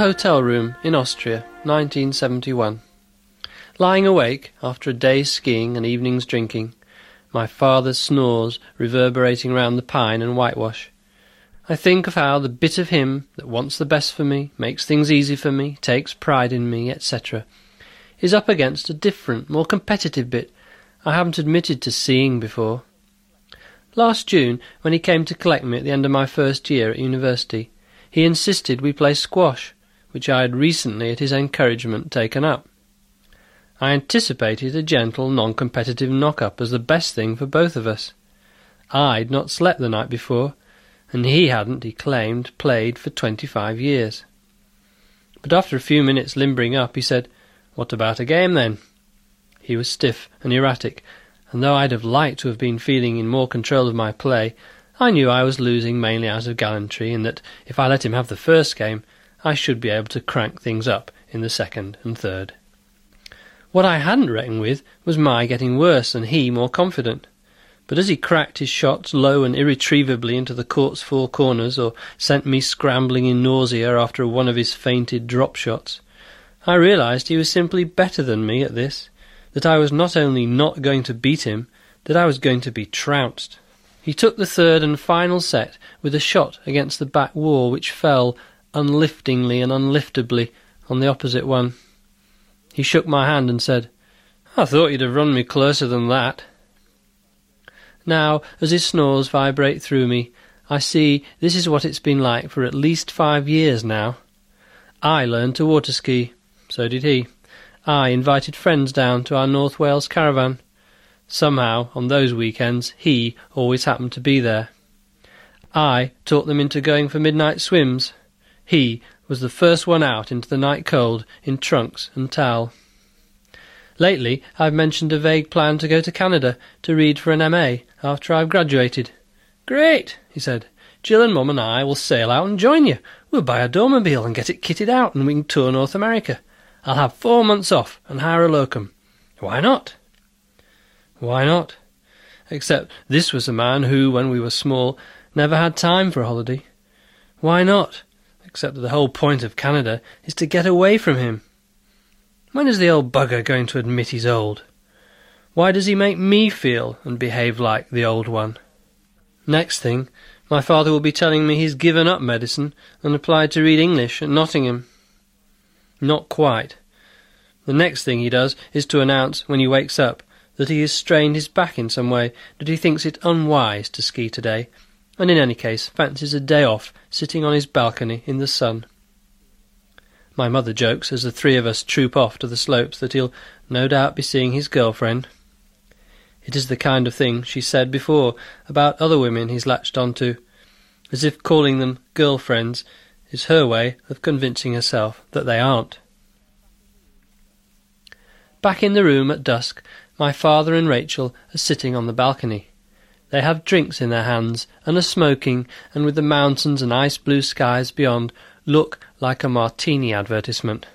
Hotel room in Austria, 1971. Lying awake after a day's skiing and evening's drinking, my father's snores reverberating round the pine and whitewash. I think of how the bit of him that wants the best for me, makes things easy for me, takes pride in me, etc., is up against a different, more competitive bit I haven't admitted to seeing before. Last June, when he came to collect me at the end of my first year at university, he insisted we play squash, which I had recently, at his encouragement, taken up. I anticipated a gentle, non-competitive knock-up as the best thing for both of us. I'd not slept the night before, and he hadn't, he claimed, played for twenty-five years. But after a few minutes limbering up, he said, What about a game, then? He was stiff and erratic, and though I'd have liked to have been feeling in more control of my play, I knew I was losing mainly out of gallantry, and that if I let him have the first game, I should be able to crank things up in the second and third. What I hadn't reckoned with was my getting worse and he more confident. But as he cracked his shots low and irretrievably into the court's four corners, or sent me scrambling in nausea after one of his feinted drop shots, I realized he was simply better than me at this, that I was not only not going to beat him, that I was going to be trounced. He took the third and final set with a shot against the back wall which fell unliftingly and unliftably on the opposite one. He shook my hand and said, I thought you'd have run me closer than that. Now, as his snores vibrate through me, I see this is what it's been like for at least five years now. I learned to water ski. So did he. I invited friends down to our North Wales caravan. Somehow, on those weekends, he always happened to be there. I taught them into going for midnight swims. He was the first one out into the night cold in trunks and towel. Lately, I've mentioned a vague plan to go to Canada to read for an MA after I've graduated. Great, he said. Jill and Mum and I will sail out and join you. We'll buy a dormobile and get it kitted out and we can tour North America. I'll have four months off and hire a locum. Why not? Why not? Except this was a man who, when we were small, never had time for a holiday. Why not? Except that the whole point of Canada is to get away from him. When is the old bugger going to admit he's old? Why does he make me feel and behave like the old one? Next thing, my father will be telling me he's given up medicine and applied to read English at Nottingham. Not quite. The next thing he does is to announce, when he wakes up, that he has strained his back in some way, that he thinks it unwise to ski today, and in any case fancies a day off sitting on his balcony in the sun. My mother jokes as the three of us troop off to the slopes that he'll no doubt be seeing his girlfriend. It is the kind of thing she said before about other women he's latched on to, as if calling them girlfriends is her way of convincing herself that they aren't. Back in the room at dusk, my father and Rachel are sitting on the balcony. They have drinks in their hands and are smoking, and with the mountains and ice blue skies beyond, look like a martini advertisement.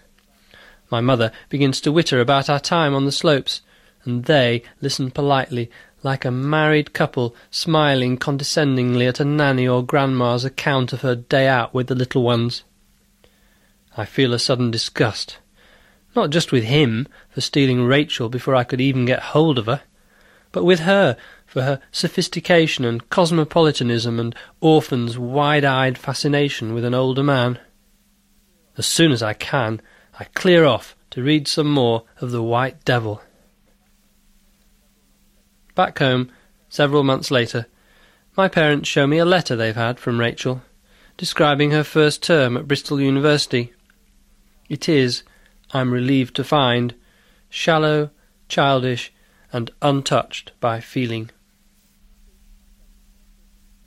My mother begins to witter about our time on the slopes, and they listen politely, like a married couple smiling condescendingly at a nanny or grandma's account of her day out with the little ones. I feel a sudden disgust, not just with him for stealing Rachel before I could even get hold of her, but with her for her sophistication and cosmopolitanism and orphan's wide-eyed fascination with an older man. As soon as I can, I clear off to read some more of The White Devil. Back home, several months later, my parents show me a letter they've had from Rachel, describing her first term at Bristol University. It is, I'm relieved to find, shallow, childish, and untouched by feeling.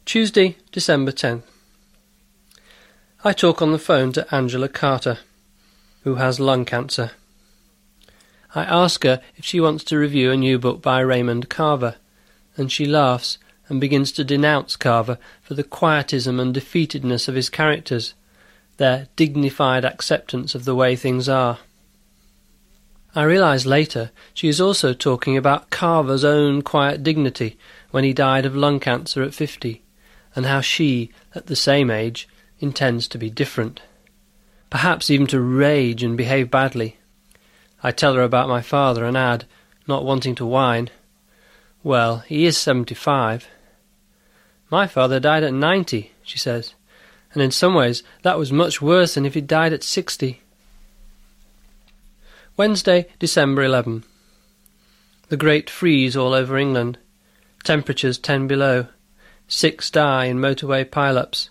Tuesday, December 10th. I talk on the phone to Angela Carter, who has lung cancer. I ask her if she wants to review a new book by Raymond Carver, and she laughs and begins to denounce Carver for the quietism and defeatedness of his characters, their dignified acceptance of the way things are. I realize later she is also talking about Carver's own quiet dignity when he died of lung cancer at fifty and how she, at the same age, intends to be different. perhaps even to rage and behave badly. I tell her about my father and add, not wanting to whine, Well, he is seventy-five. My father died at ninety, she says, and in some ways that was much worse than if he'd died at sixty. Wednesday, December 11. The great freeze all over England. Temperatures ten below. Six die in motorway pile-ups.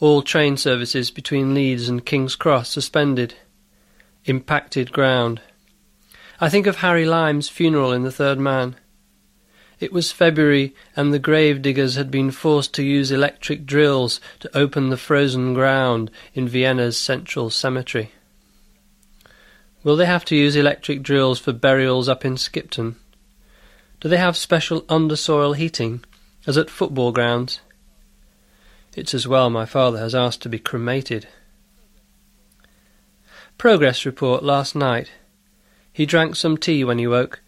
All train services between Leeds and King's Cross suspended. Impacted ground. I think of Harry Lime's funeral in The Third Man. It was February, and the grave diggers had been forced to use electric drills to open the frozen ground in Vienna's central cemetery. Will they have to use electric drills for burials up in Skipton? Do they have special undersoil heating, as at football grounds? It's as well my father has asked to be cremated. Progress report last night. He drank some tea when he woke,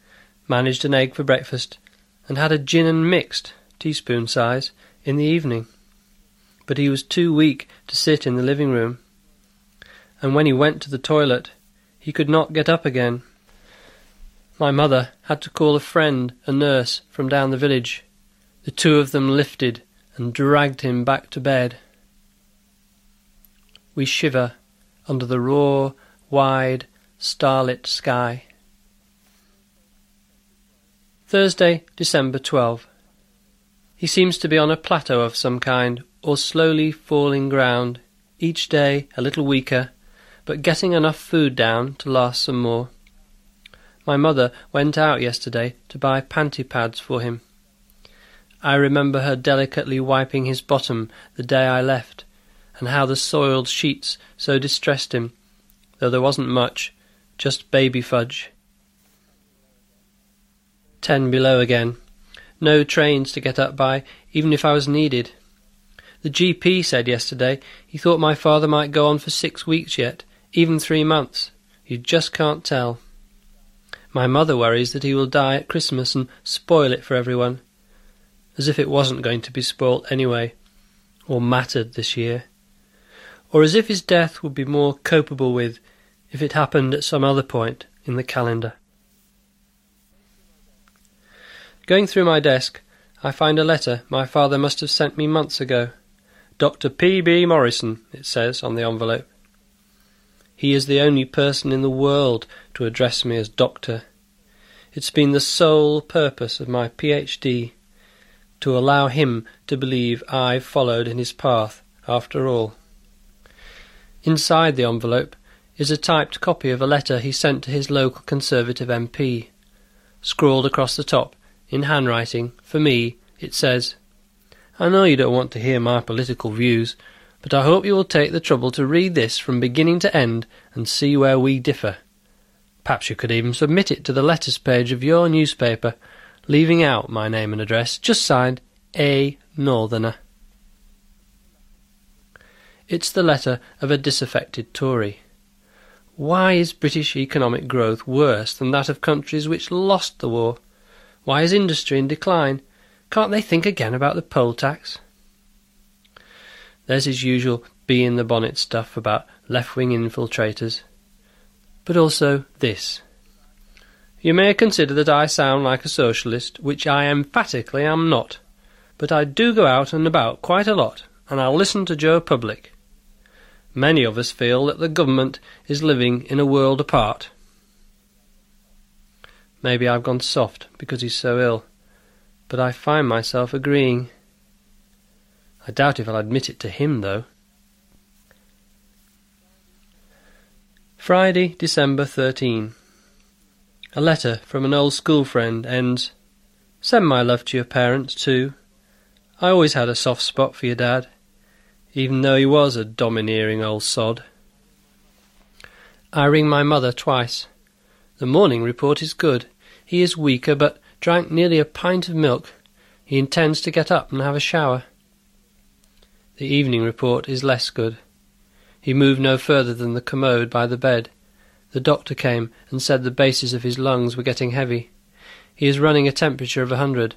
managed an egg for breakfast, and had a gin and mixed, teaspoon size, in the evening. But he was too weak to sit in the living room, and when he went to the toilet, he could not get up again. My mother had to call a friend, a nurse, from down the village. The two of them lifted and dragged him back to bed. We shiver under the raw, wide, starlit sky. Thursday, December 12. He seems to be on a plateau of some kind, or slowly falling ground, each day a little weaker, but getting enough food down to last some more. My mother went out yesterday to buy panty pads for him. I remember her delicately wiping his bottom the day I left, and how the soiled sheets so distressed him, though there wasn't much, just baby fudge. Ten below again. No trains to get up by, even if I was needed. The GP said yesterday he thought my father might go on for six weeks yet, even three months. You just can't tell. My mother worries that he will die at Christmas and spoil it for everyone, as if it wasn't going to be spoilt anyway, or mattered this year, or as if his death would be more copable with if it happened at some other point in the calendar. Going through my desk, I find a letter my father must have sent me months ago. Dr. P. B. Morrison, it says on the envelope. He is the only person in the world to address me as doctor. It's been the sole purpose of my PhD to allow him to believe I've followed in his path after all. Inside the envelope is a typed copy of a letter he sent to his local Conservative MP. Scrawled across the top, in handwriting, for me, it says, I know you don't want to hear my political views, but I hope you will take the trouble to read this from beginning to end and see where we differ. Perhaps you could even submit it to the letters page of your newspaper, leaving out my name and address, just signed A. Northerner. It's the letter of a disaffected Tory. Why is British economic growth worse than that of countries which lost the war? Why is industry in decline? Can't they think again about the poll tax? There's his usual bee in the bonnet stuff about left wing infiltrators. But also this. You may consider that I sound like a socialist, which I emphatically am not. But I do go out and about quite a lot, and I'll listen to Joe Public. Many of us feel that the government is living in a world apart. Maybe I've gone soft because he's so ill, but I find myself agreeing. I doubt if I'll admit it to him, though. Friday, December 13. A letter from an old school friend ends, Send my love to your parents, too. I always had a soft spot for your dad even though he was a domineering old sod. I ring my mother twice. The morning report is good. He is weaker, but drank nearly a pint of milk. He intends to get up and have a shower. The evening report is less good. He moved no further than the commode by the bed. The doctor came and said the bases of his lungs were getting heavy. He is running a temperature of a hundred,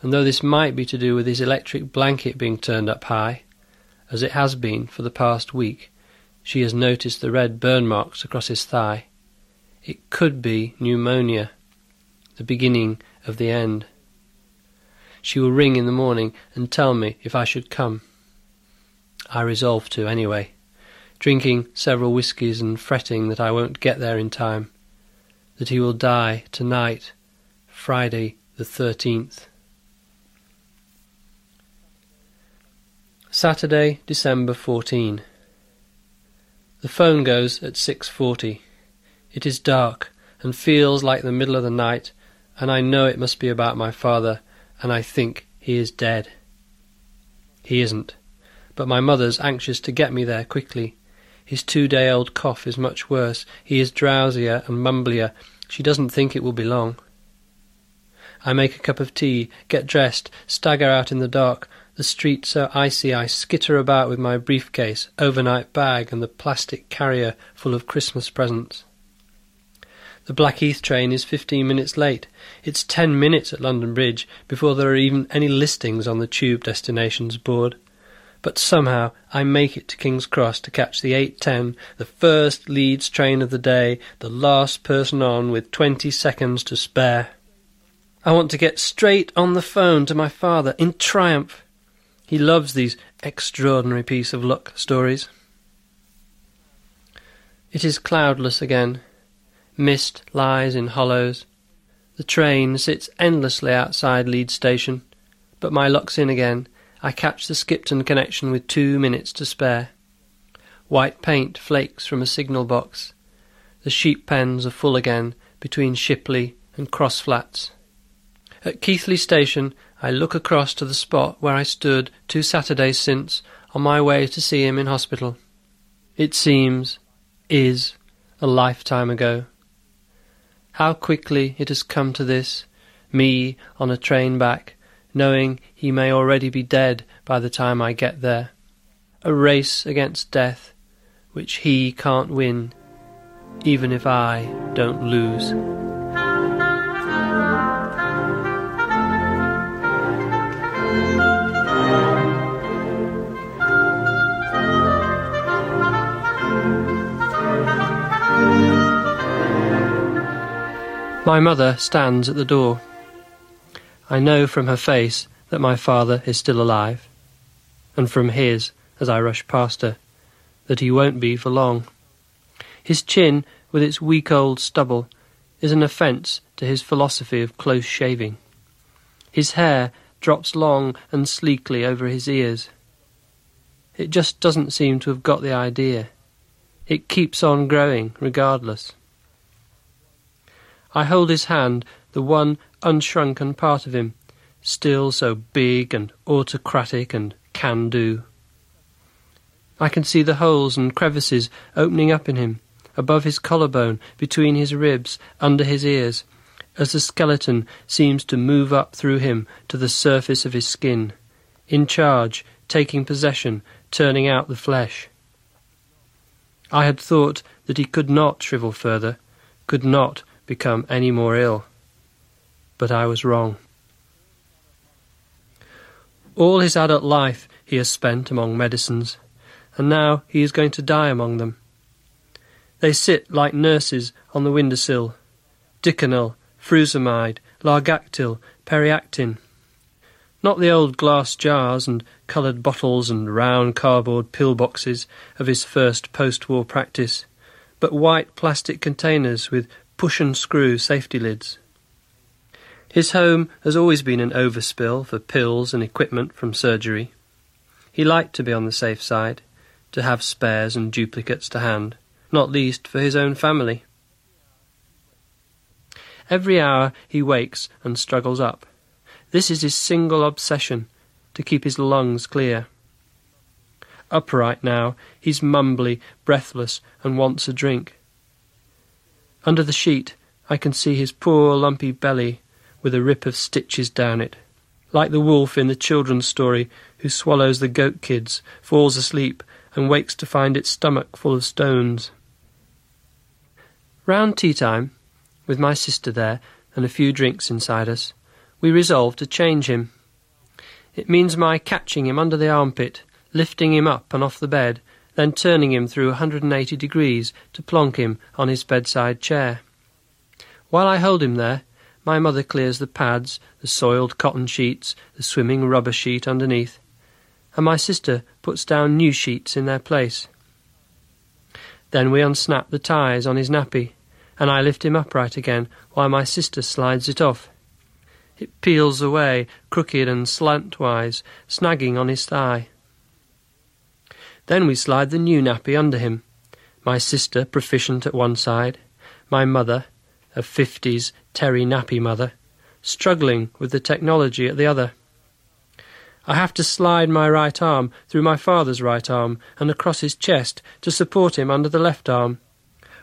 and though this might be to do with his electric blanket being turned up high, as it has been for the past week, She has noticed the red burn marks across his thigh. It could be pneumonia, the beginning of the end. She will ring in the morning and tell me if I should come. I resolve to anyway, drinking several whiskies and fretting that I won't get there in time, that he will die tonight, Friday the 13th. Saturday, December 14. The phone goes at 6:40. It is dark and feels like the middle of the night, and I know it must be about my father, and I think he is dead. He isn't, but my mother's anxious to get me there quickly. His two-day-old cough is much worse. He is drowsier and mumblier. She doesn't think it will be long. I make a cup of tea, get dressed, stagger out in the dark, the street so icy I skitter about with my briefcase, overnight bag, and the plastic carrier full of Christmas presents. The Blackheath train is fifteen minutes late. It's ten minutes at London Bridge before there are even any listings on the tube destinations board. But somehow I make it to King's Cross to catch the 8.10, the first Leeds train of the day, the last person on with twenty seconds to spare. I want to get straight on the phone to my father in triumph. He loves these extraordinary piece of luck stories. It is cloudless again. Mist lies in hollows. The train sits endlessly outside Leeds station, but my luck's in again. I catch the Skipton connection with two minutes to spare. White paint flakes from a signal box. The sheep pens are full again between Shipley and Crossflatts. At Keighley station I look across to the spot where I stood two Saturdays since on my way to see him in hospital. It seems, is, a lifetime ago. How quickly it has come to this, me on a train back, knowing he may already be dead by the time I get there. A race against death, which he can't win, even if I don't lose. My mother stands at the door. I know from her face that my father is still alive, and from his, as I rush past her, that he won't be for long. His chin, with its week old stubble, is an offence to his philosophy of close shaving. His hair drops long and sleekly over his ears. It just doesn't seem to have got the idea. It keeps on growing regardless. I hold his hand, the one unshrunken part of him, still so big and autocratic and can do. I can see the holes and crevices opening up in him, above his collarbone, between his ribs, under his ears, as the skeleton seems to move up through him to the surface of his skin, in charge, taking possession, turning out the flesh. I had thought that he could not shrivel further, could not become any more ill. But I was wrong. All his adult life he has spent among medicines, and now he is going to die among them. They sit like nurses on the window sill. Diconal, frusemide, largactil, periactin. Not the old glass jars and coloured bottles and round cardboard pill boxes of his first post-war practice, but white plastic containers with push and screw safety lids. His home has always been an overspill for pills and equipment from surgery. He liked to be on the safe side, to have spares and duplicates to hand, not least for his own family. Every hour he wakes and struggles up. This is his single obsession, to keep his lungs clear. Upright now, he's mumbly, breathless, and wants a drink. Under the sheet I can see his poor lumpy belly with a rip of stitches down it, like the wolf in the children's story who swallows the goat kids, falls asleep, and wakes to find its stomach full of stones. Round tea time, with my sister there and a few drinks inside us, we resolve to change him. It means my catching him under the armpit, lifting him up and off the bed, then turning him through 180 degrees to plonk him on his bedside chair. While I hold him there, my mother clears the pads, the soiled cotton sheets, the swimming rubber sheet underneath, and my sister puts down new sheets in their place. Then we unsnap the ties on his nappy, and I lift him upright again while my sister slides it off. It peels away, crooked and slantwise, snagging on his thigh. Then we slide the new nappy under him. My sister, proficient at one side, my mother, a fifties Terry nappy mother, struggling with the technology at the other. I have to slide my right arm through my father's right arm and across his chest to support him under the left arm,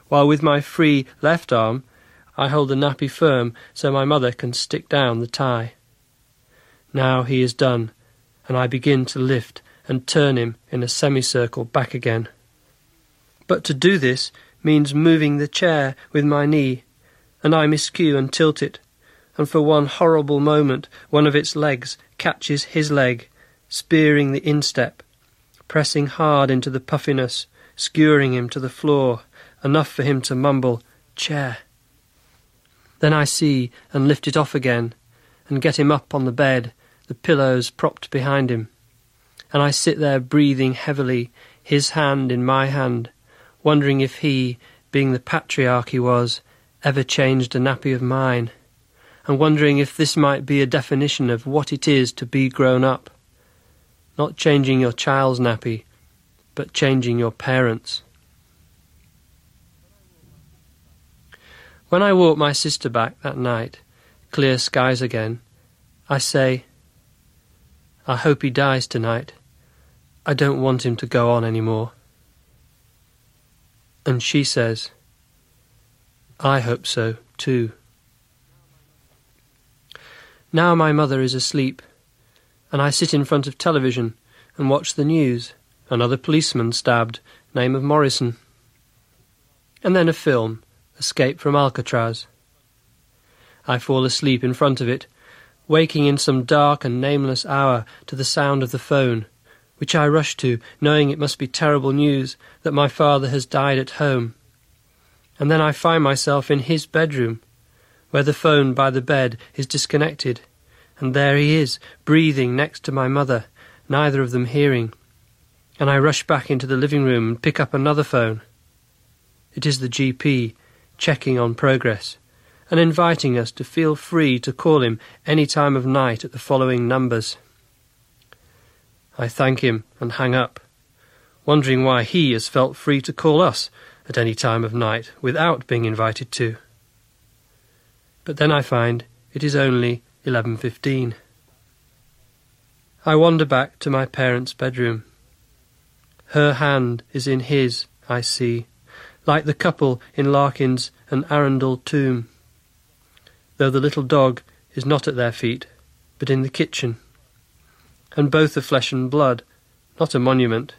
while with my free left arm I hold the nappy firm so my mother can stick down the tie. Now he is done, and I begin to lift and turn him in a semicircle back again. But to do this means moving the chair with my knee, and I miscue and tilt it, and for one horrible moment one of its legs catches his leg, spearing the instep, pressing hard into the puffiness, skewering him to the floor, enough for him to mumble, Chair. Then I see and lift it off again, and get him up on the bed, the pillows propped behind him. And I sit there breathing heavily, his hand in my hand, wondering if he, being the patriarch he was, ever changed a nappy of mine, and wondering if this might be a definition of what it is to be grown up. Not changing your child's nappy, but changing your parents'. When I walk my sister back that night, clear skies again, I say, I hope he dies tonight. I don't want him to go on any more. And she says, I hope so, too. Now my mother is asleep, and I sit in front of television and watch the news. Another policeman stabbed, name of Morrison. And then a film Escape from Alcatraz. I fall asleep in front of it, waking in some dark and nameless hour to the sound of the phone, which I rush to, knowing it must be terrible news that my father has died at home. And then I find myself in his bedroom, where the phone by the bed is disconnected, and there he is, breathing next to my mother, neither of them hearing. And I rush back into the living room and pick up another phone. It is the GP checking on progress, and inviting us to feel free to call him any time of night at the following numbers. I thank him and hang up, wondering why he has felt free to call us at any time of night without being invited to. But then I find it is only eleven fifteen. I wander back to my parents' bedroom. Her hand is in his, I see, like the couple in Larkin's and Arundel tomb, though the little dog is not at their feet, but in the kitchen, and both are flesh and blood, not a monument,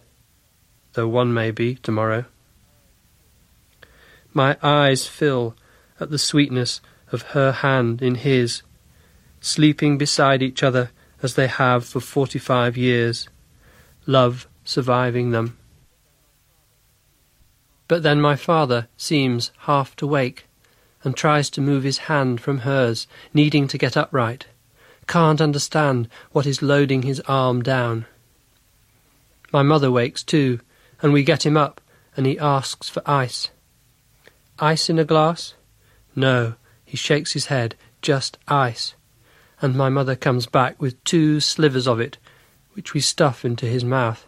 though one may be tomorrow. My eyes fill at the sweetness of her hand in his, sleeping beside each other as they have for forty five years, love surviving them. But then my father seems half to wake, and tries to move his hand from hers, needing to get upright. Can't understand what is loading his arm down. My mother wakes too, and we get him up, and he asks for ice. Ice in a glass? No, he shakes his head, just ice. And my mother comes back with two slivers of it, which we stuff into his mouth.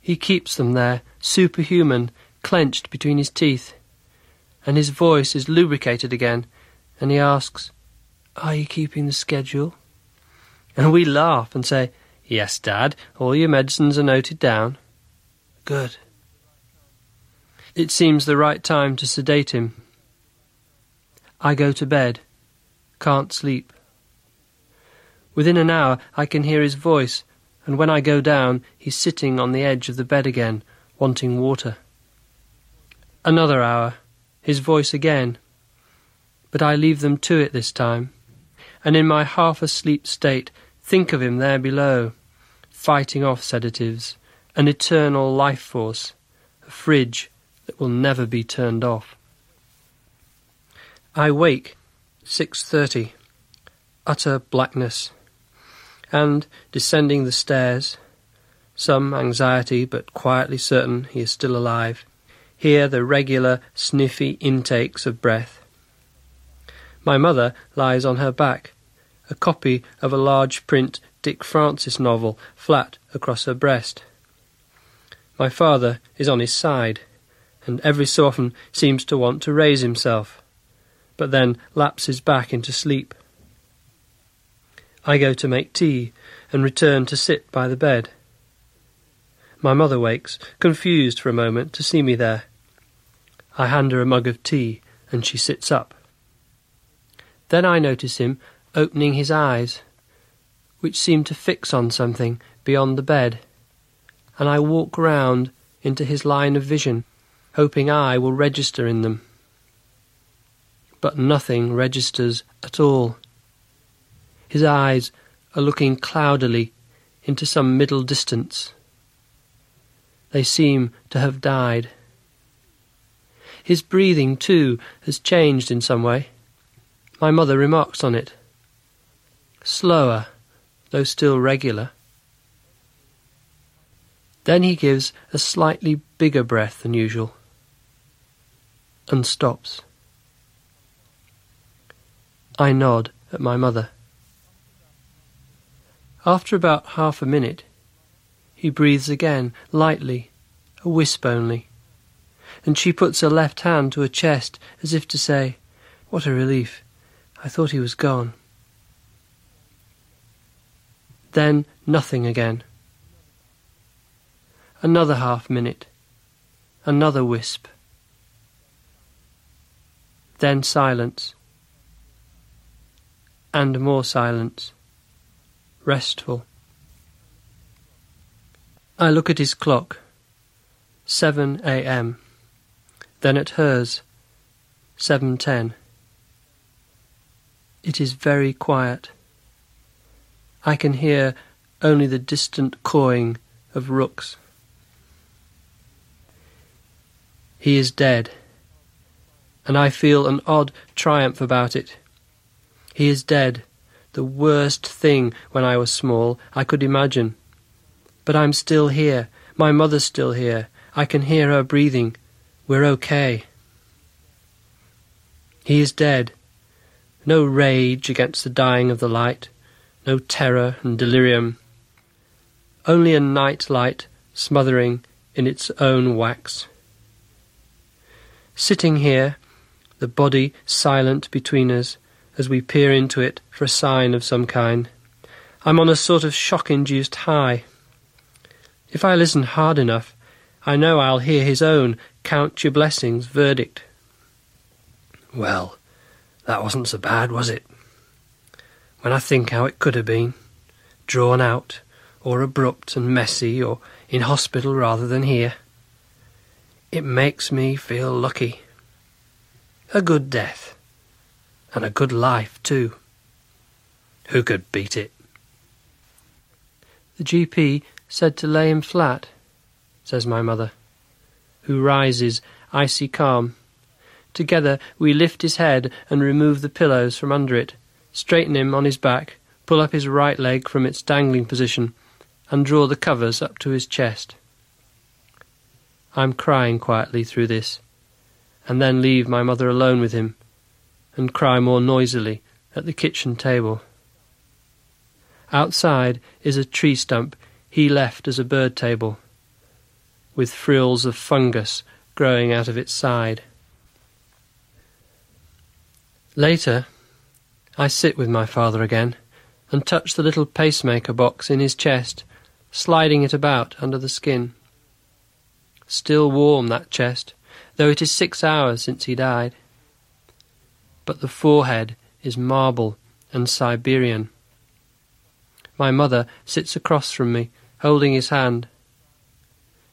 He keeps them there, superhuman, clenched between his teeth, and his voice is lubricated again, and he asks, Are you keeping the schedule? And we laugh and say, Yes, Dad, all your medicines are noted down. Good. It seems the right time to sedate him. I go to bed. Can't sleep. Within an hour I can hear his voice, and when I go down he's sitting on the edge of the bed again, wanting water. Another hour, his voice again. But I leave them to it this time, and in my half asleep state think of him there below, fighting off sedatives, an eternal life force, a fridge that will never be turned off. I wake, 6.30, utter blackness, and, descending the stairs, some anxiety but quietly certain he is still alive, hear the regular sniffy intakes of breath. My mother lies on her back, a copy of a large print Dick Francis novel flat across her breast. My father is on his side, and every so often seems to want to raise himself, but then lapses back into sleep. I go to make tea and return to sit by the bed. My mother wakes, confused for a moment to see me there. I hand her a mug of tea, and she sits up. Then I notice him opening his eyes, which seem to fix on something beyond the bed, and I walk round into his line of vision, hoping I will register in them. But nothing registers at all. His eyes are looking cloudily into some middle distance. They seem to have died. His breathing, too, has changed in some way. My mother remarks on it. Slower, though still regular. Then he gives a slightly bigger breath than usual and stops. I nod at my mother. After about half a minute, he breathes again, lightly, a wisp only, and she puts her left hand to her chest as if to say, What a relief! I thought he was gone. Then nothing again. Another half minute. Another wisp. Then silence. And more silence. Restful. I look at his clock. 7 a.m. Then at hers. 7.10. It is very quiet. I can hear only the distant cawing of rooks. He is dead, and I feel an odd triumph about it. He is dead, the worst thing when I was small I could imagine. But I'm still here. My mother's still here. I can hear her breathing. We're okay. He is dead. No rage against the dying of the light, no terror and delirium. Only a night light smothering in its own wax. Sitting here, the body silent between us as we peer into it for a sign of some kind, I'm on a sort of shock induced high. If I listen hard enough, I know I'll hear his own count your blessings verdict. Well, that wasn't so bad, was it? When I think how it could have been, drawn out, or abrupt and messy, or in hospital rather than here, it makes me feel lucky. A good death, and a good life, too. Who could beat it? The GP said to lay him flat, says my mother, who rises, icy calm. Together we lift his head and remove the pillows from under it, straighten him on his back, pull up his right leg from its dangling position, and draw the covers up to his chest. I'm crying quietly through this, and then leave my mother alone with him, and cry more noisily at the kitchen table. Outside is a tree stump he left as a bird table, with frills of fungus growing out of its side. Later, I sit with my father again and touch the little pacemaker box in his chest, sliding it about under the skin. Still warm, that chest, though it is six hours since he died. But the forehead is marble and Siberian. My mother sits across from me, holding his hand.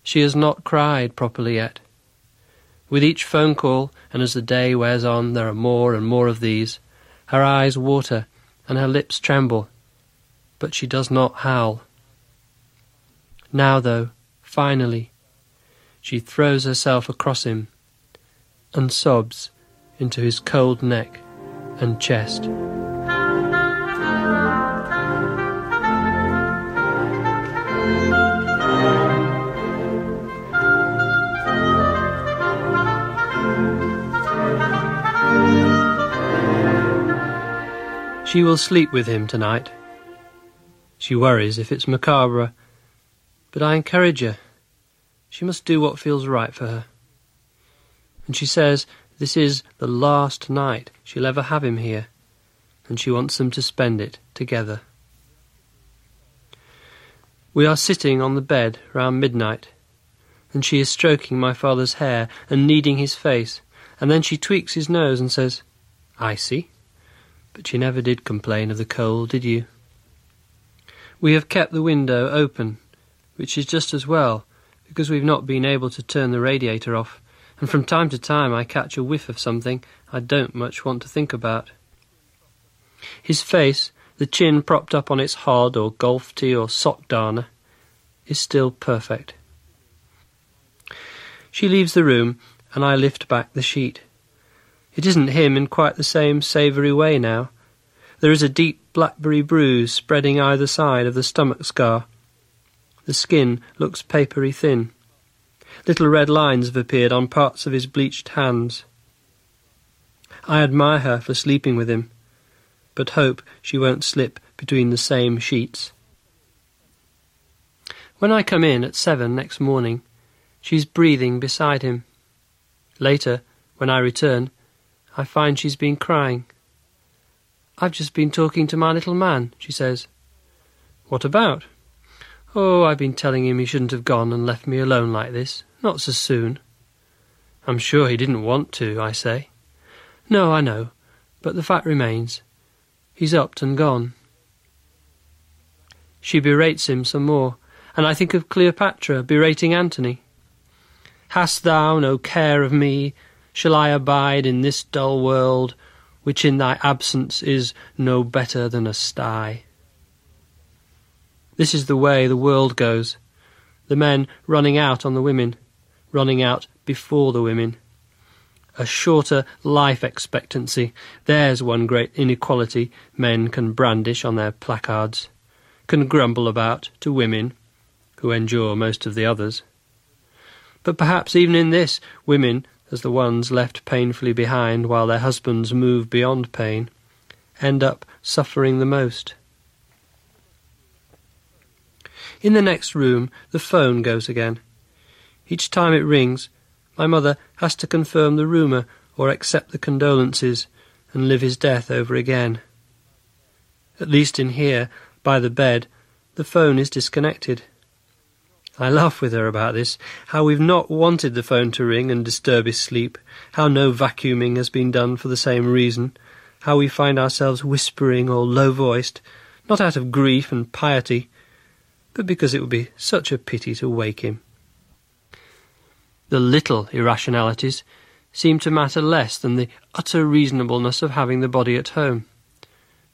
She has not cried properly yet. With each phone call, and as the day wears on, there are more and more of these. Her eyes water, and her lips tremble, but she does not howl. Now, though, finally, she throws herself across him and sobs into his cold neck and chest. She will sleep with him tonight. She worries if it's macabre, but I encourage her. She must do what feels right for her. And she says this is the last night she'll ever have him here, and she wants them to spend it together. We are sitting on the bed round midnight, and she is stroking my father's hair and kneading his face, and then she tweaks his nose and says, Icy. But you never did complain of the cold, did you? We have kept the window open, which is just as well, because we've not been able to turn the radiator off, and from time to time I catch a whiff of something I don't much want to think about. His face, the chin propped up on its hod or golf tee or sock darner, is still perfect. She leaves the room, and I lift back the sheet. It isn't him in quite the same savoury way now. There is a deep blackberry bruise spreading either side of the stomach scar. The skin looks papery thin. Little red lines have appeared on parts of his bleached hands. I admire her for sleeping with him, but hope she won't slip between the same sheets. When I come in at seven next morning, she's breathing beside him. Later, when I return, I find she's been crying. I've just been talking to my little man, she says. What about? Oh, I've been telling him he shouldn't have gone and left me alone like this. Not so soon. I'm sure he didn't want to, I say. No, I know, but the fact remains. He's upped and gone. She berates him some more, and I think of Cleopatra berating Antony. Hast thou no care of me, shall I abide in this dull world, which in thy absence is no better than a sty? This is the way the world goes, the men running out on the women, running out before the women. A shorter life expectancy, there's one great inequality men can brandish on their placards, can grumble about to women, who endure most of the others. But perhaps even in this, women as the ones left painfully behind while their husbands move beyond pain, end up suffering the most. In the next room, the phone goes again. Each time it rings, my mother has to confirm the rumour or accept the condolences and live his death over again. At least in here, by the bed, the phone is disconnected. I laugh with her about this, how we've not wanted the phone to ring and disturb his sleep, how no vacuuming has been done for the same reason, how we find ourselves whispering or low voiced, not out of grief and piety, but because it would be such a pity to wake him. The little irrationalities seem to matter less than the utter reasonableness of having the body at home.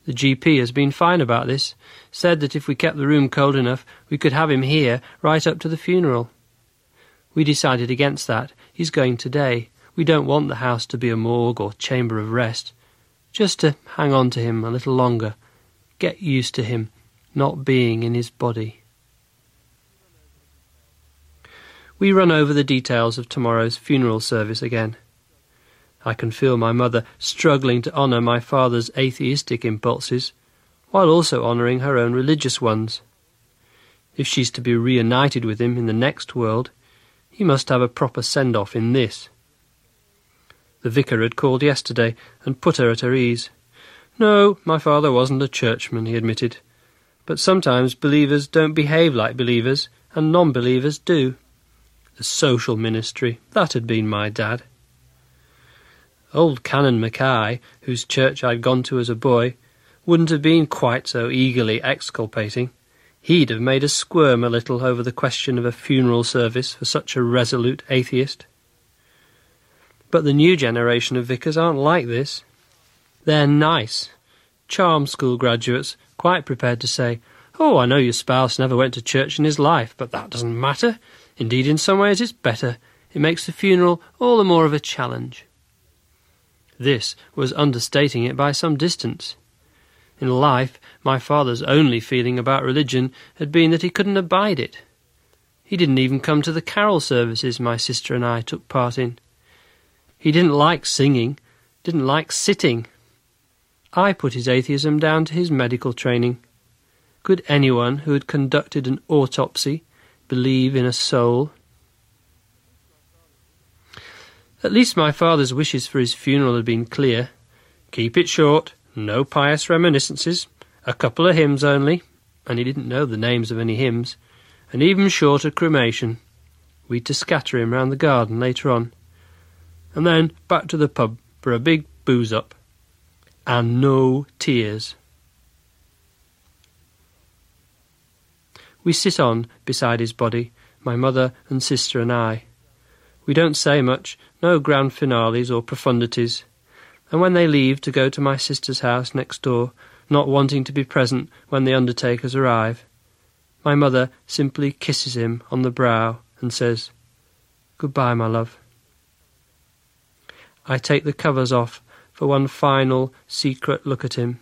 The GP has been fine about this, said that if we kept the room cold enough, we could have him here right up to the funeral. We decided against that. He's going today. We don't want the house to be a morgue or chamber of rest. Just to hang on to him a little longer, get used to him not being in his body. We run over the details of tomorrow's funeral service again. I can feel my mother struggling to honour my father's atheistic impulses, while also honouring her own religious ones. If she's to be reunited with him in the next world, he must have a proper send-off in this. The vicar had called yesterday and put her at her ease. No, my father wasn't a churchman, he admitted. But sometimes believers don't behave like believers, and non-believers do. The social ministry, that had been my dad. Old Canon Mackay, whose church I'd gone to as a boy, wouldn't have been quite so eagerly exculpating. He'd have made us squirm a little over the question of a funeral service for such a resolute atheist. But the new generation of vicars aren't like this. They're nice. Charm school graduates, quite prepared to say, Oh, I know your spouse never went to church in his life, but that doesn't matter. Indeed, in some ways it's better. It makes the funeral all the more of a challenge. This was understating it by some distance. In life, my father's only feeling about religion had been that he couldn't abide it. He didn't even come to the carol services my sister and I took part in. He didn't like singing, didn't like sitting. I put his atheism down to his medical training. Could anyone who had conducted an autopsy believe in a soul? At least my father's wishes for his funeral had been clear. Keep it short, no pious reminiscences, a couple of hymns only, and he didn't know the names of any hymns, and even shorter cremation. We'd to scatter him round the garden later on, and then back to the pub for a big booze up. And no tears. We sit on beside his body, my mother and sister and I. We don't say much, no grand finales or profundities. And when they leave to go to my sister's house next door, not wanting to be present when the undertakers arrive, my mother simply kisses him on the brow and says, Goodbye, my love. I take the covers off for one final secret look at him.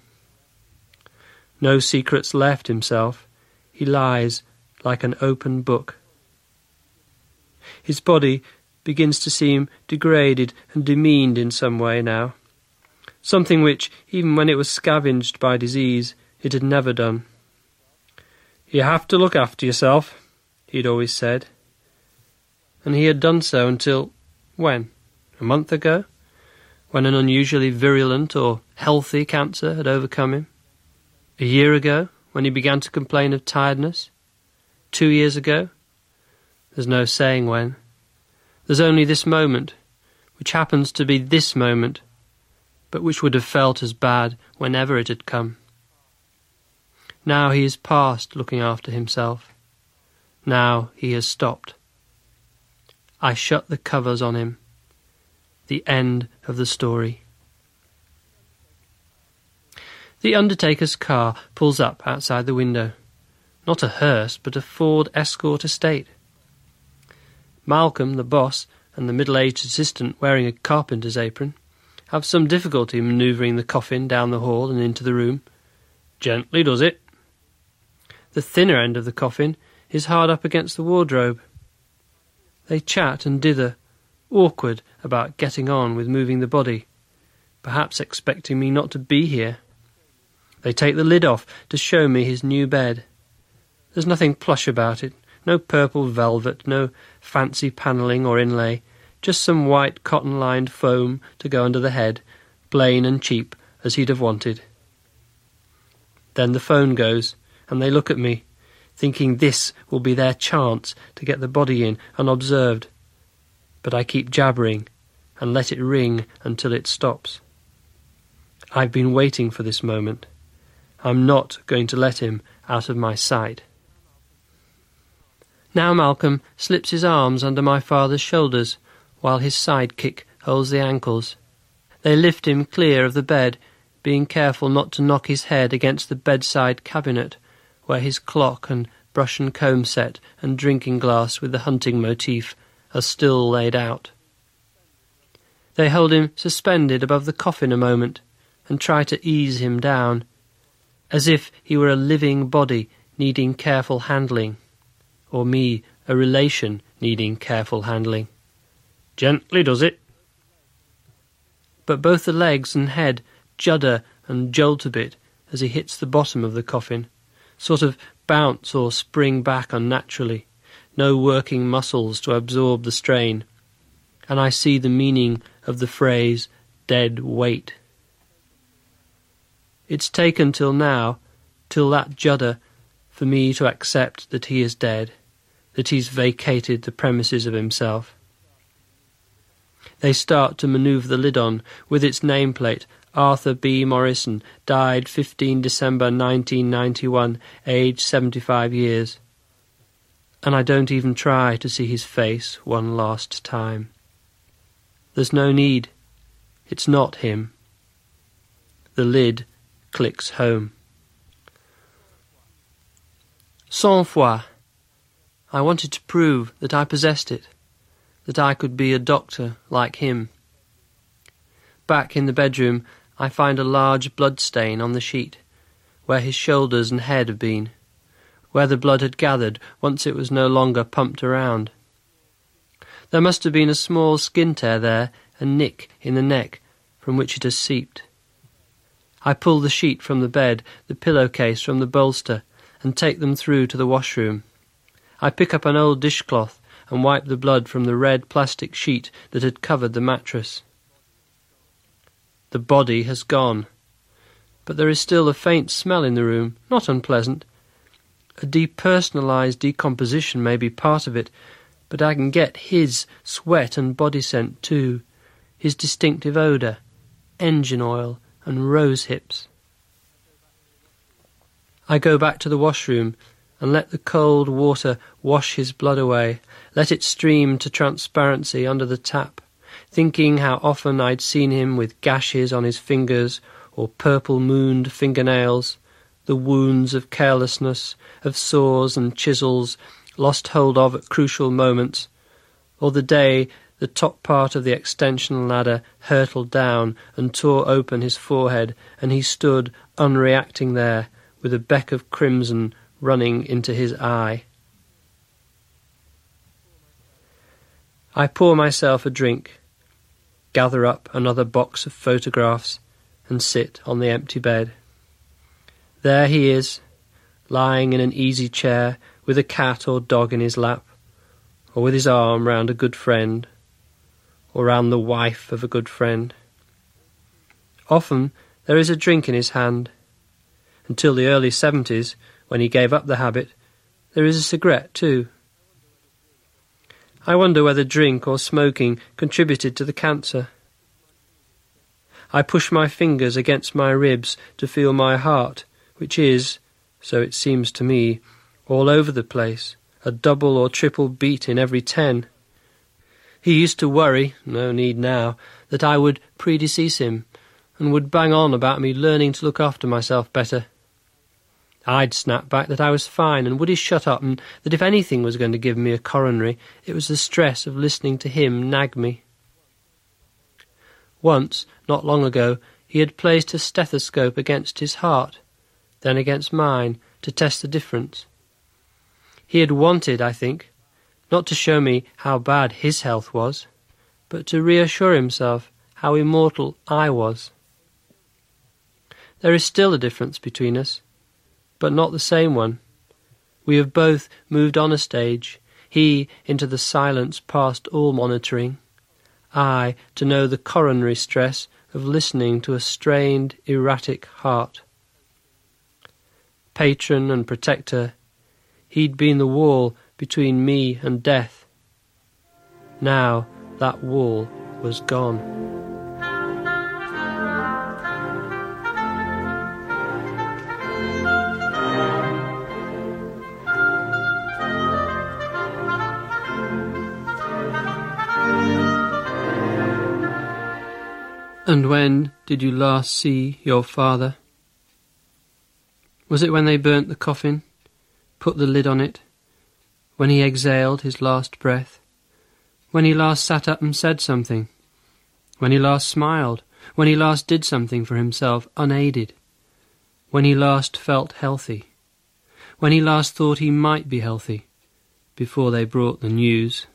No secrets left himself. He lies like an open book. His body begins to seem degraded and demeaned in some way now, something which, even when it was scavenged by disease, it had never done. You have to look after yourself, he had always said. And he had done so until when? A month ago? When an unusually virulent or healthy cancer had overcome him? A year ago, when he began to complain of tiredness? Two years ago? There's no saying when. There's only this moment, which happens to be this moment, but which would have felt as bad whenever it had come. Now he is past looking after himself. Now he has stopped. I shut the covers on him. The end of the story. The undertaker's car pulls up outside the window. Not a hearse, but a Ford Escort estate. Malcolm, the boss, and the middle-aged assistant wearing a carpenter's apron have some difficulty manoeuvring the coffin down the hall and into the room. Gently does it. The thinner end of the coffin is hard up against the wardrobe. They chat and dither, awkward about getting on with moving the body, perhaps expecting me not to be here. They take the lid off to show me his new bed. There's nothing plush about it, no purple velvet, no fancy panelling or inlay, just some white cotton lined foam to go under the head, plain and cheap as he'd have wanted. Then the phone goes, and they look at me, thinking this will be their chance to get the body in unobserved. But I keep jabbering and let it ring until it stops. I've been waiting for this moment. I'm not going to let him out of my sight. Now Malcolm slips his arms under my father's shoulders, while his sidekick holds the ankles. They lift him clear of the bed, being careful not to knock his head against the bedside cabinet, where his clock and brush and comb set and drinking glass with the hunting motif are still laid out. They hold him suspended above the coffin a moment and try to ease him down, as if he were a living body needing careful handling or me, a relation needing careful handling. Gently does it. But both the legs and head judder and jolt a bit as he hits the bottom of the coffin, sort of bounce or spring back unnaturally, no working muscles to absorb the strain, and I see the meaning of the phrase dead weight. It's taken till now, till that judder, for me to accept that he is dead that he's vacated the premises of himself. They start to manoeuvre the lid on, with its nameplate, Arthur B. Morrison, died 15 December 1991, age 75 years. And I don't even try to see his face one last time. There's no need. It's not him. The lid clicks home. Sans foi. I wanted to prove that I possessed it, that I could be a doctor like him. Back in the bedroom, I find a large blood stain on the sheet, where his shoulders and head have been, where the blood had gathered once it was no longer pumped around. There must have been a small skin tear there, a nick in the neck from which it has seeped. I pull the sheet from the bed, the pillow case from the bolster, and take them through to the washroom. I pick up an old dishcloth and wipe the blood from the red plastic sheet that had covered the mattress. The body has gone, but there is still a faint smell in the room, not unpleasant. A depersonalized decomposition may be part of it, but I can get his sweat and body scent too, his distinctive odour, engine oil, and rose hips. I go back to the washroom and let the cold water wash his blood away, let it stream to transparency under the tap, thinking how often I'd seen him with gashes on his fingers or purple mooned fingernails, the wounds of carelessness, of saws and chisels lost hold of at crucial moments, or the day the top part of the extension ladder hurtled down and tore open his forehead, and he stood unreacting there, with a beck of crimson running into his eye. I pour myself a drink, gather up another box of photographs, and sit on the empty bed. There he is, lying in an easy chair with a cat or dog in his lap, or with his arm round a good friend, or round the wife of a good friend. Often there is a drink in his hand. Until the early seventies, when he gave up the habit, there is a cigarette too. I wonder whether drink or smoking contributed to the cancer. I push my fingers against my ribs to feel my heart, which is, so it seems to me, all over the place, a double or triple beat in every ten. He used to worry, no need now, that I would predecease him, and would bang on about me learning to look after myself better. I'd snap back that I was fine, and would he shut up, and that if anything was going to give me a coronary, it was the stress of listening to him nag me. Once, not long ago, he had placed a stethoscope against his heart, then against mine, to test the difference. He had wanted, I think, not to show me how bad his health was, but to reassure himself how immortal I was. There is still a difference between us, but not the same one. We have both moved on a stage, he into the silence past all monitoring, I to know the coronary stress of listening to a strained, erratic heart. Patron and protector, he'd been the wall between me and death. Now that wall was gone. And when did you last see your father? Was it when they burnt the coffin, put the lid on it, when he exhaled his last breath, when he last sat up and said something, when he last smiled, when he last did something for himself unaided, when he last felt healthy, when he last thought he might be healthy, before they brought the news.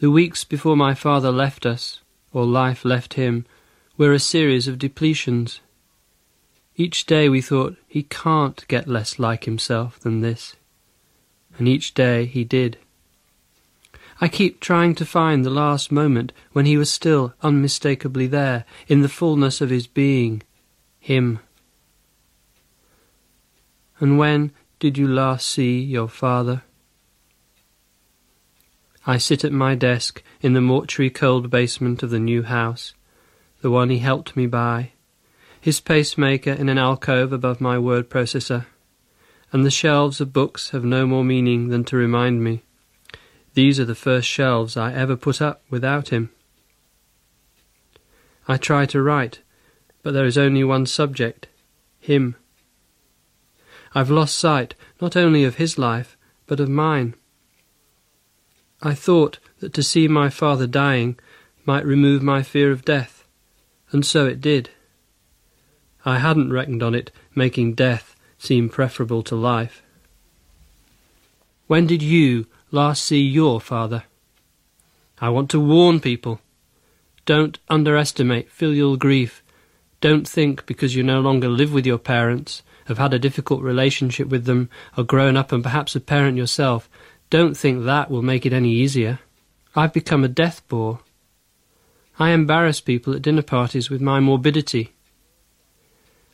The weeks before my father left us, or life left him, were a series of depletions. Each day we thought he can't get less like himself than this and each day he did. I keep trying to find the last moment when he was still unmistakably there, in the fullness of his being, him. And when did you last see your father? I sit at my desk in the mortuary cold basement of the new house, the one he helped me buy, his pacemaker in an alcove above my word processor and the shelves of books have no more meaning than to remind me. These are the first shelves I ever put up without him. I try to write, but there is only one subject him. I've lost sight not only of his life, but of mine. I thought that to see my father dying might remove my fear of death, and so it did. I hadn't reckoned on it making death seem preferable to life. When did you last see your father? I want to warn people. Don't underestimate filial grief. Don't think because you no longer live with your parents, have had a difficult relationship with them, are grown up and perhaps a parent yourself, don't think that will make it any easier. I've become a death bore. I embarrass people at dinner parties with my morbidity.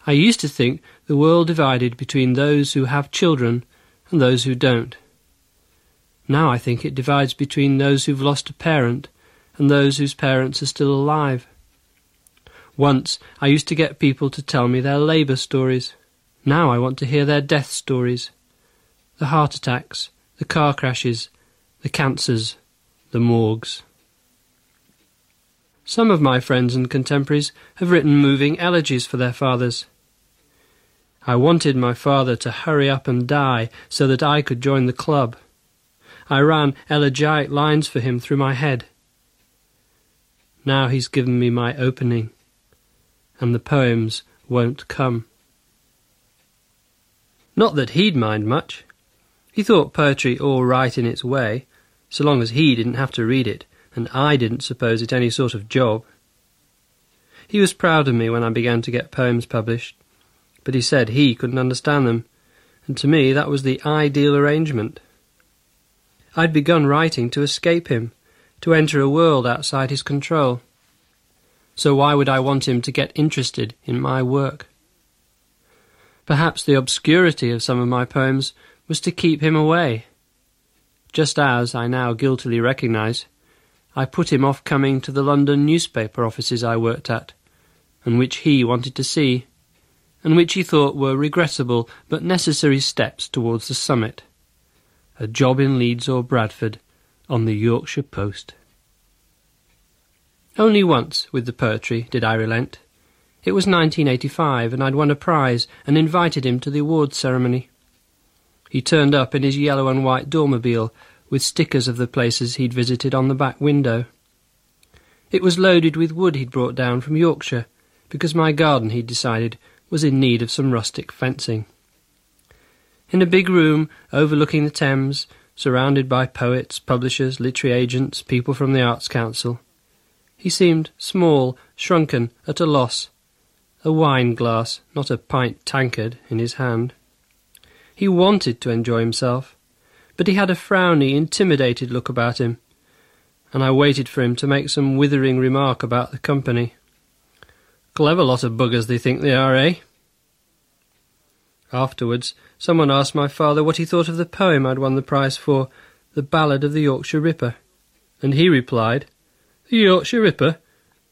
I used to think the world divided between those who have children and those who don't. Now I think it divides between those who've lost a parent and those whose parents are still alive. Once I used to get people to tell me their labour stories. Now I want to hear their death stories. The heart attacks, the car crashes, the cancers, the morgues. Some of my friends and contemporaries have written moving elegies for their fathers. I wanted my father to hurry up and die so that I could join the club. I ran elegiac lines for him through my head. Now he's given me my opening, and the poems won't come. Not that he'd mind much. He thought poetry all right in its way, so long as he didn't have to read it, and I didn't suppose it any sort of job. He was proud of me when I began to get poems published, but he said he couldn't understand them, and to me that was the ideal arrangement. I'd begun writing to escape him, to enter a world outside his control. So why would I want him to get interested in my work? Perhaps the obscurity of some of my poems was to keep him away. Just as, I now guiltily recognise, I put him off coming to the London newspaper offices I worked at, and which he wanted to see, and which he thought were regrettable but necessary steps towards the summit. A job in Leeds or Bradford on the Yorkshire Post. Only once with the poetry did I relent. It was 1985, and I'd won a prize and invited him to the awards ceremony. He turned up in his yellow and white dormobile with stickers of the places he'd visited on the back window. It was loaded with wood he'd brought down from Yorkshire, because my garden, he'd decided, was in need of some rustic fencing. In a big room overlooking the Thames, surrounded by poets, publishers, literary agents, people from the Arts Council, he seemed small, shrunken, at a loss, a wine glass, not a pint tankard, in his hand. He wanted to enjoy himself, but he had a frowny, intimidated look about him, and I waited for him to make some withering remark about the company. Clever lot of buggers they think they are, eh? Afterwards, someone asked my father what he thought of the poem I'd won the prize for, The Ballad of the Yorkshire Ripper, and he replied, The Yorkshire Ripper?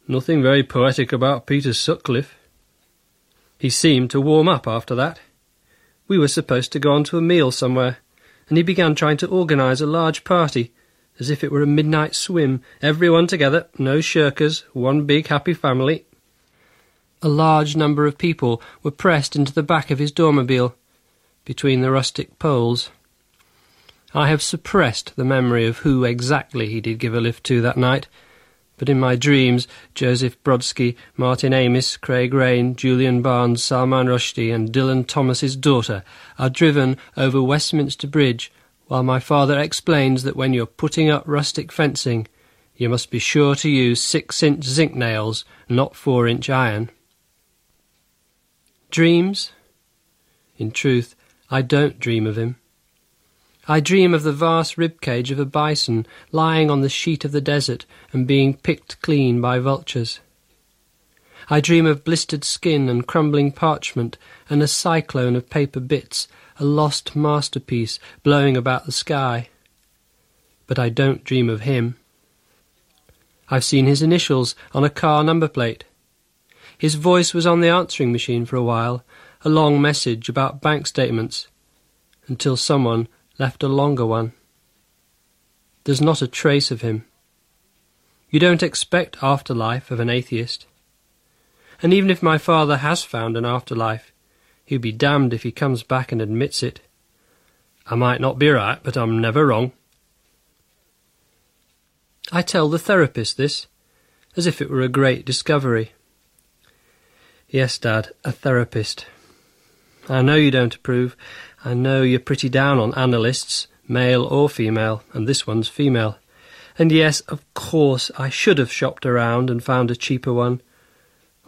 Nothing very poetic about Peter Sutcliffe. He seemed to warm up after that. We were supposed to go on to a meal somewhere, and he began trying to organise a large party, as if it were a midnight swim, everyone together, no shirkers, one big happy family. A large number of people were pressed into the back of his dormobile, between the rustic poles. I have suppressed the memory of who exactly he did give a lift to that night, but in my dreams Joseph Brodsky, Martin Amis, Craig Raine, Julian Barnes, Salman Rushdie, and Dylan Thomas's daughter are driven over Westminster Bridge, while my father explains that when you're putting up rustic fencing, you must be sure to use six-inch zinc nails, not four-inch iron. Dreams? In truth, I don't dream of him. I dream of the vast rib cage of a bison lying on the sheet of the desert and being picked clean by vultures. I dream of blistered skin and crumbling parchment and a cyclone of paper bits, a lost masterpiece blowing about the sky. But I don't dream of him. I've seen his initials on a car number plate. His voice was on the answering machine for a while, a long message about bank statements, until someone left a longer one. There's not a trace of him. You don't expect afterlife of an atheist. And even if my father has found an afterlife, he'll be damned if he comes back and admits it. I might not be right, but I'm never wrong. I tell the therapist this, as if it were a great discovery. Yes, Dad, a therapist. I know you don't approve. I know you're pretty down on analysts, male or female, and this one's female. And yes, of course, I should have shopped around and found a cheaper one,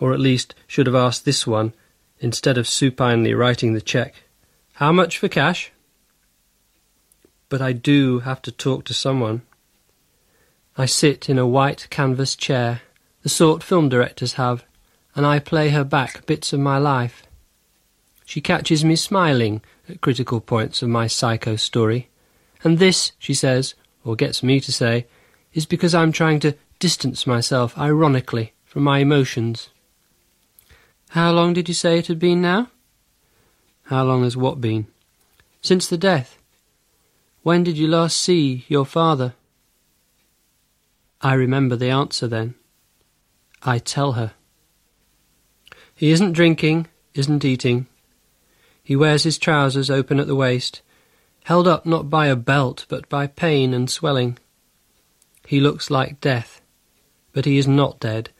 or at least should have asked this one instead of supinely writing the cheque. How much for cash? But I do have to talk to someone. I sit in a white canvas chair, the sort film directors have, and I play her back bits of my life. She catches me smiling at critical points of my psycho story, and this, she says, or gets me to say, is because I'm trying to distance myself ironically from my emotions. How long did you say it had been now? How long has what been? Since the death. When did you last see your father? I remember the answer then. I tell her. He isn't drinking, isn't eating. He wears his trousers open at the waist, held up not by a belt, but by pain and swelling. He looks like death, but he is not dead,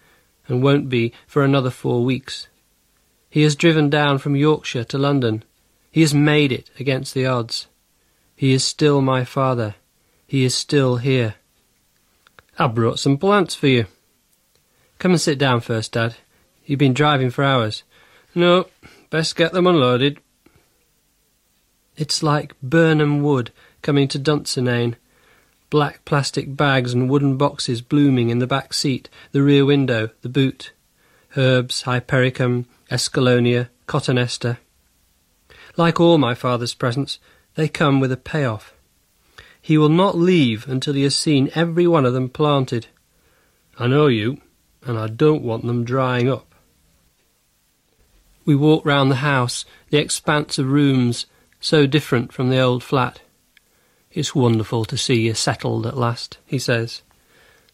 and won't be for another four weeks. He has driven down from Yorkshire to London. He has made it against the odds. He is still my father. He is still here. I brought some plants for you. Come and sit down first, Dad. You've been driving for hours. No, best get them unloaded. It's like Birnam Wood coming to Dunsinane. Black plastic bags and wooden boxes blooming in the back seat, the rear window, the boot. Herbs, hypericum, escallonia, cotoneaster. Like all my father's presents, they come with a payoff. He will not leave until he has seen every one of them planted. I know you, and I don't want them drying up. We walk round the house, the expanse of rooms, so different from the old flat. It's wonderful to see you settled at last, he says,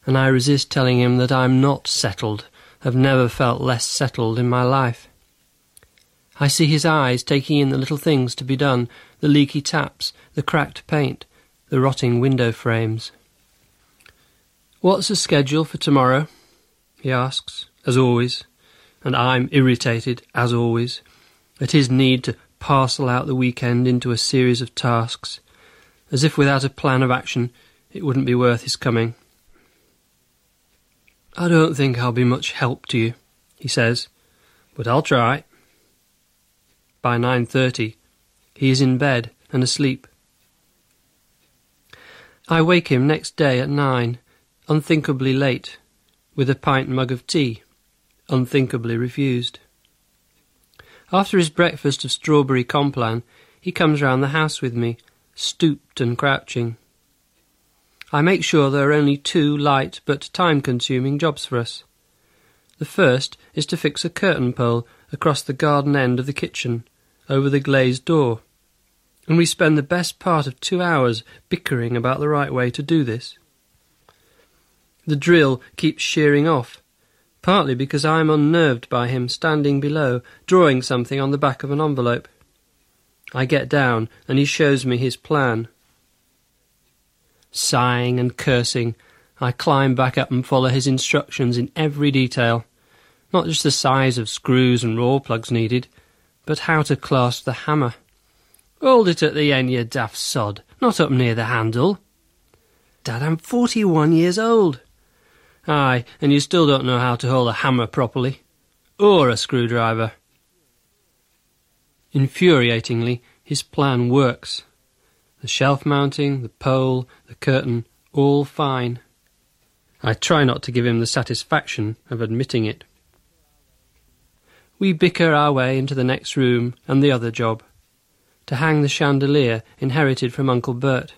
and I resist telling him that I'm not settled, have never felt less settled in my life. I see his eyes taking in the little things to be done, the leaky taps, the cracked paint, the rotting window frames. What's the schedule for tomorrow? he asks, as always, and I'm irritated, as always, at his need to parcel out the weekend into a series of tasks, as if without a plan of action it wouldn't be worth his coming. I don't think I'll be much help to you, he says, but I'll try. By nine thirty, he is in bed and asleep. I wake him next day at nine, unthinkably late, with a pint mug of tea, unthinkably refused. After his breakfast of strawberry Complan, he comes round the house with me, stooped and crouching. I make sure there are only two light but time-consuming jobs for us. The first is to fix a curtain pole across the garden end of the kitchen, over the glazed door and we spend the best part of two hours bickering about the right way to do this. The drill keeps shearing off, partly because I am unnerved by him standing below, drawing something on the back of an envelope. I get down, and he shows me his plan. Sighing and cursing, I climb back up and follow his instructions in every detail, not just the size of screws and raw plugs needed, but how to clasp the hammer. Hold it at the end, you daft sod, not up near the handle. Dad, I'm forty-one years old. Aye, and you still don't know how to hold a hammer properly. Or a screwdriver. Infuriatingly, his plan works. The shelf mounting, the pole, the curtain, all fine. I try not to give him the satisfaction of admitting it. We bicker our way into the next room and the other job to hang the chandelier inherited from Uncle Bert.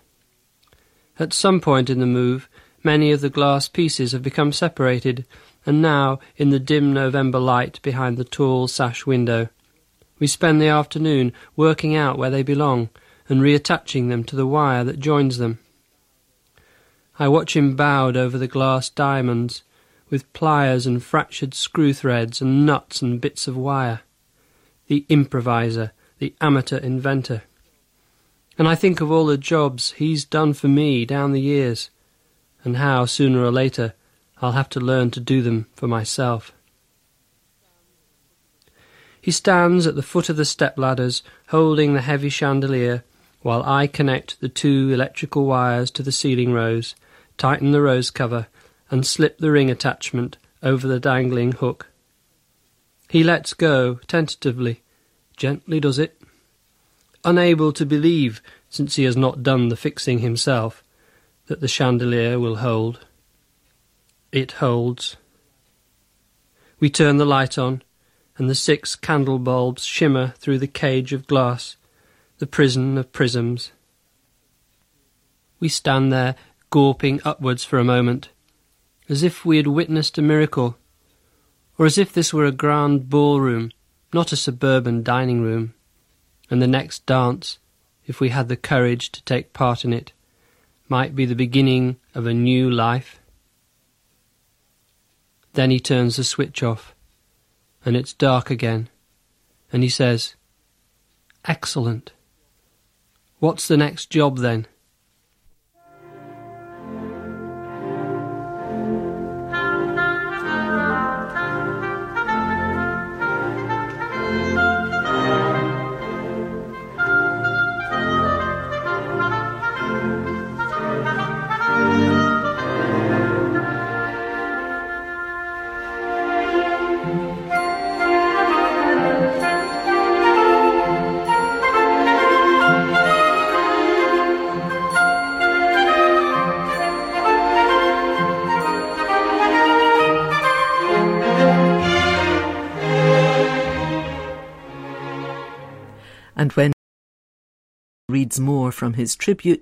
At some point in the move, many of the glass pieces have become separated, and now, in the dim November light behind the tall sash window, we spend the afternoon working out where they belong and reattaching them to the wire that joins them. I watch him bowed over the glass diamonds, with pliers and fractured screw threads and nuts and bits of wire. The improviser the amateur inventor. And I think of all the jobs he's done for me down the years, and how, sooner or later, I'll have to learn to do them for myself. He stands at the foot of the step ladders, holding the heavy chandelier, while I connect the two electrical wires to the ceiling rose, tighten the rose cover, and slip the ring attachment over the dangling hook. He lets go, tentatively, gently does it, unable to believe, since he has not done the fixing himself, that the chandelier will hold. It holds. We turn the light on, and the six candle bulbs shimmer through the cage of glass, the prison of prisms. We stand there, gawping upwards for a moment, as if we had witnessed a miracle, or as if this were a grand ballroom, not a suburban dining room, and the next dance, if we had the courage to take part in it, might be the beginning of a new life. Then he turns the switch off and it's dark again. And he says, Excellent. What's the next job then? More from his tribute